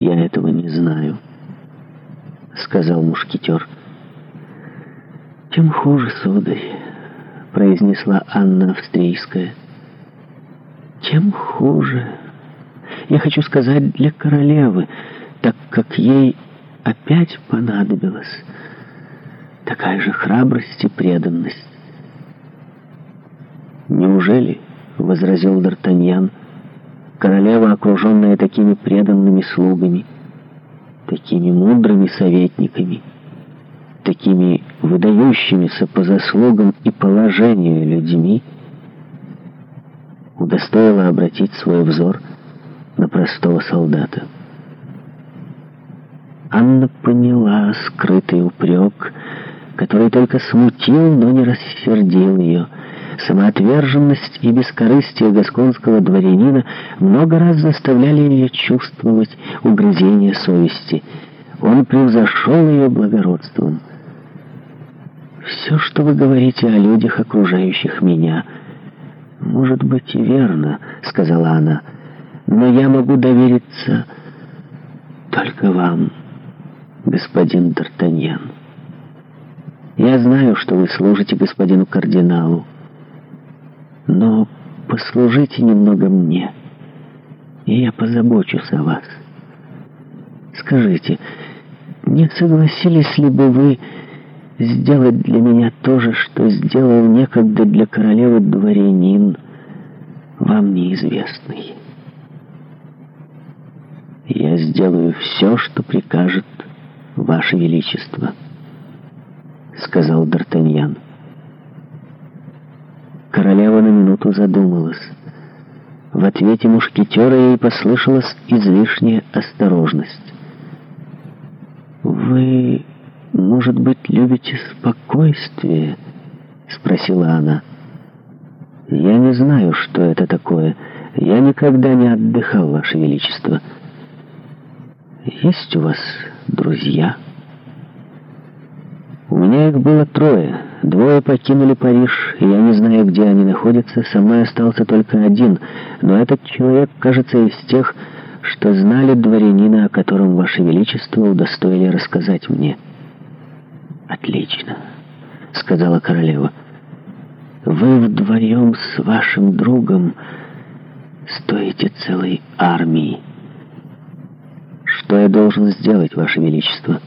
«Я этого не знаю», — сказал мушкетер. «Чем хуже, сударь», — произнесла Анна Австрийская. Чем хуже. Я хочу сказать для королевы, так как ей опять понадобилась такая же храбрость и преданность». «Неужели?» — возразил Д'Артаньян — королева, окруженная такими преданными слугами, такими мудрыми советниками, такими выдающимися по заслугам и положению людьми, удостоила обратить свой взор на простого солдата. Анна поняла скрытый упрек, который только смутил, но не рассердил ее, Самоотверженность и бескорыстие гасконского дворянина много раз заставляли ее чувствовать угрызение совести. Он превзошел ее благородством. «Все, что вы говорите о людях, окружающих меня, может быть и верно», — сказала она, — «но я могу довериться только вам, господин Д'Артаньян. Я знаю, что вы служите господину кардиналу». Но послужите немного мне, и я позабочусь о вас. Скажите, не согласились ли бы вы сделать для меня то же, что сделал некогда для королевы дворянин, вам неизвестный? Я сделаю все, что прикажет ваше величество, — сказал Д'Артаньян. — Королева на минуту задумалась. В ответе мушкетера ей послышалась излишняя осторожность. «Вы, может быть, любите спокойствие?» — спросила она. «Я не знаю, что это такое. Я никогда не отдыхал, Ваше Величество. Есть у вас друзья?» «У меня их было трое». Двое покинули Париж, и я не знаю, где они находятся, со мной остался только один, но этот человек, кажется, из тех, что знали дворянина, о котором Ваше Величество удостоили рассказать мне». «Отлично», — сказала королева. «Вы вдвоем с вашим другом стоите целой армии». «Что я должен сделать, Ваше Величество?»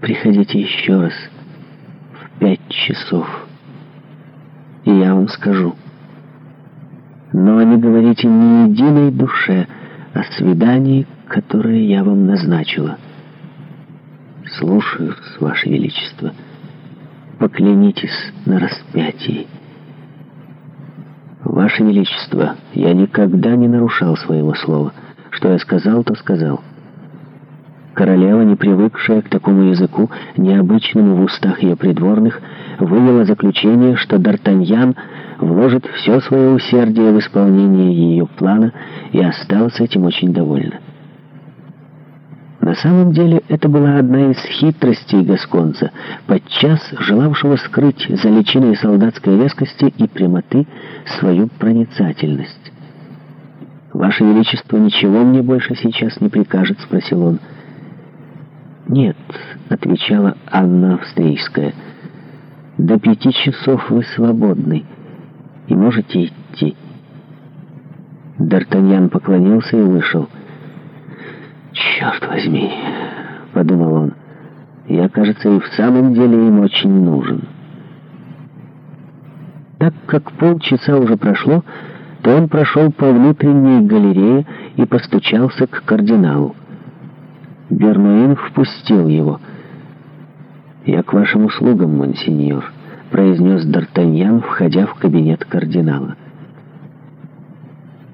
«Приходите еще раз» часов. И я вам скажу. Но не говорите ни единой душе о свидании, которое я вам назначила. Слушаю, Ваше Величество. Поклянитесь на распятии. Ваше Величество, я никогда не нарушал своего слова. Что я сказал, то сказал. — Королева, не привыкшая к такому языку, необычному в устах ее придворных, вывела заключение, что Д'Артаньян вложит все свое усердие в исполнение ее плана и остался этим очень довольна. На самом деле это была одна из хитростей Гасконца, подчас желавшего скрыть за личиной солдатской резкости и прямоты свою проницательность. «Ваше Величество ничего мне больше сейчас не прикажет?» — спросил он. — «Нет», — отвечала Анна Австрийская, — «до пяти часов вы свободны и можете идти». Д'Артаньян поклонился и вышел. «Черт возьми», — подумал он, — «я, кажется, и в самом деле им очень нужен». Так как полчаса уже прошло, то он прошел по внутренней галерее и постучался к кардиналу. Верноин впустил его. «Я к вашим услугам, монсеньор», — произнес Д'Артаньян, входя в кабинет кардинала.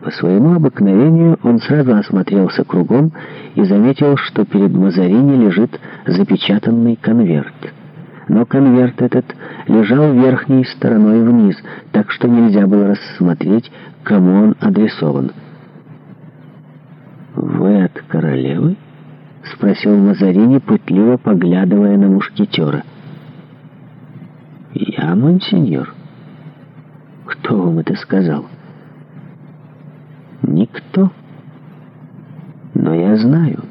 По своему обыкновению он сразу осмотрелся кругом и заметил, что перед Мазарини лежит запечатанный конверт. Но конверт этот лежал верхней стороной вниз, так что нельзя было рассмотреть, кому он адресован. «Вы от королевы?» спросил Мазарини, пытливо поглядывая на мушкетера. «Я, мансиньор?» «Кто вам это сказал?» «Никто. Но я знаю».